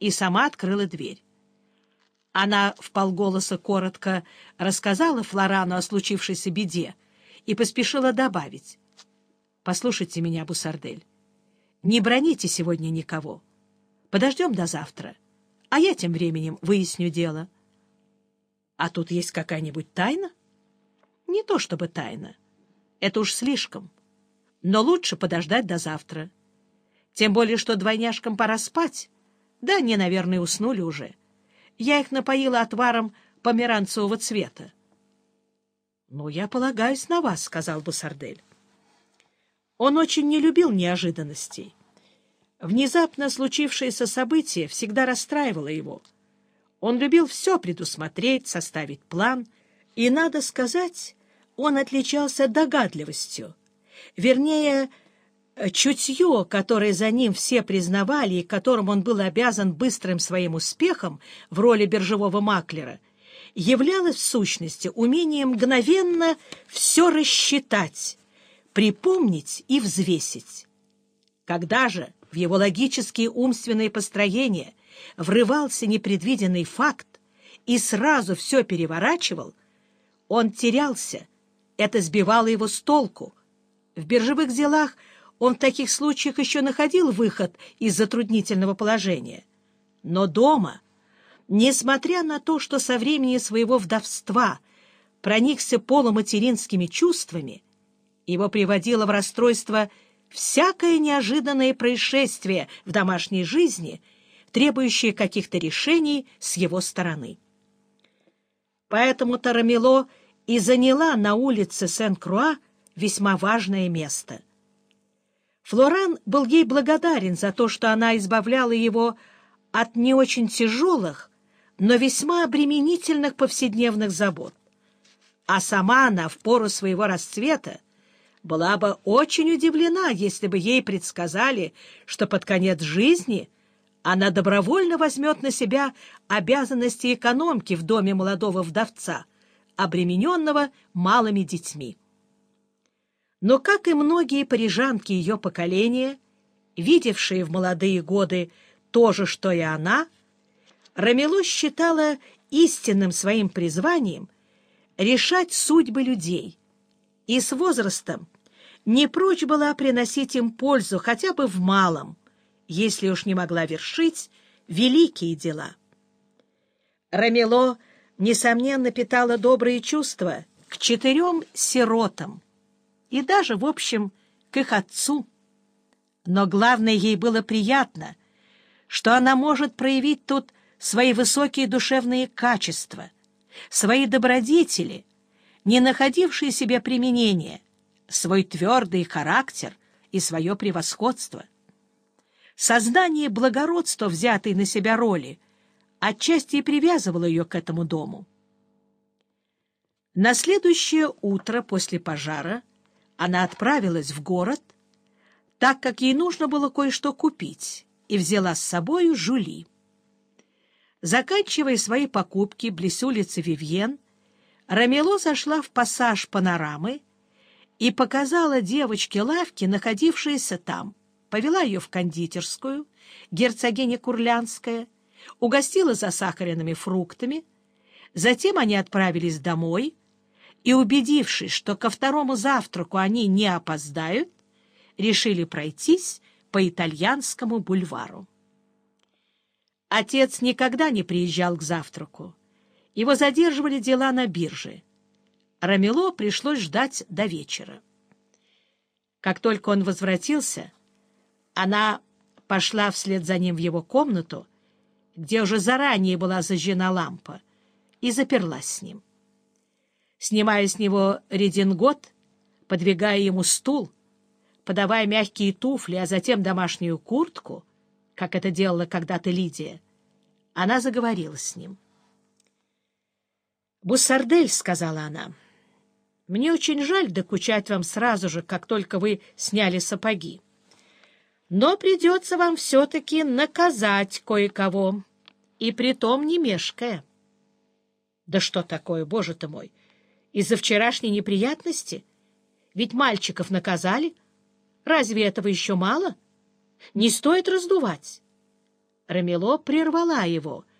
и сама открыла дверь. Она вполголоса коротко рассказала Флорану о случившейся беде и поспешила добавить. — Послушайте меня, Бусардель, не броните сегодня никого. Подождем до завтра, а я тем временем выясню дело. — А тут есть какая-нибудь тайна? — Не то чтобы тайна. Это уж слишком. Но лучше подождать до завтра. Тем более, что двойняшкам пора спать. Да они, наверное, уснули уже. Я их напоила отваром померанцевого цвета. — Ну, я полагаюсь на вас, — сказал Бусардель. Он очень не любил неожиданностей. Внезапно случившееся событие всегда расстраивало его. Он любил все предусмотреть, составить план, и, надо сказать, он отличался догадливостью. Вернее, чутье, которое за ним все признавали и которым он был обязан быстрым своим успехом в роли биржевого маклера, являлось в сущности умением мгновенно все рассчитать, припомнить и взвесить. Когда же в его логические умственные построения врывался непредвиденный факт и сразу все переворачивал, он терялся, это сбивало его с толку. В биржевых делах он в таких случаях еще находил выход из затруднительного положения. Но дома, несмотря на то, что со времени своего вдовства проникся полуматеринскими чувствами, его приводило в расстройство всякое неожиданное происшествие в домашней жизни, требующее каких-то решений с его стороны. Поэтому Тарамило и заняла на улице Сен-Круа весьма важное место. Флоран был ей благодарен за то, что она избавляла его от не очень тяжелых, но весьма обременительных повседневных забот. А сама она в пору своего расцвета была бы очень удивлена, если бы ей предсказали, что под конец жизни она добровольно возьмет на себя обязанности экономки в доме молодого вдовца, обремененного малыми детьми. Но, как и многие парижанки ее поколения, видевшие в молодые годы то же, что и она, Рамело считала истинным своим призванием решать судьбы людей, и с возрастом не прочь была приносить им пользу хотя бы в малом, если уж не могла вершить великие дела. Рамело, несомненно, питала добрые чувства к четырем сиротам и даже, в общем, к их отцу. Но главное, ей было приятно, что она может проявить тут свои высокие душевные качества, свои добродетели, не находившие себе применения, свой твердый характер и свое превосходство. Сознание благородства, взятой на себя роли, отчасти и привязывало ее к этому дому. На следующее утро после пожара она отправилась в город, так как ей нужно было кое-что купить, и взяла с собою Жули. Заканчивая свои покупки близ улицы Вивьен, Рамело зашла в пассаж панорамы и показала девочке лавки, находившиеся там. Повела ее в кондитерскую, герцогиня Курлянская, угостила засахаренными фруктами. Затем они отправились домой и, убедившись, что ко второму завтраку они не опоздают, решили пройтись по итальянскому бульвару. Отец никогда не приезжал к завтраку. Его задерживали дела на бирже. Рамело пришлось ждать до вечера. Как только он возвратился, она пошла вслед за ним в его комнату, где уже заранее была зажжена лампа, и заперлась с ним. Снимая с него редингот, подвигая ему стул, подавая мягкие туфли, а затем домашнюю куртку, как это делала когда-то Лидия, она заговорила с ним. «Буссардель», — сказала она, — мне очень жаль докучать вам сразу же, как только вы сняли сапоги. Но придется вам все-таки наказать кое-кого, и притом не мешкая. Да что такое, боже ты мой, из-за вчерашней неприятности? Ведь мальчиков наказали. Разве этого еще мало? Не стоит раздувать. Рамело прервала его —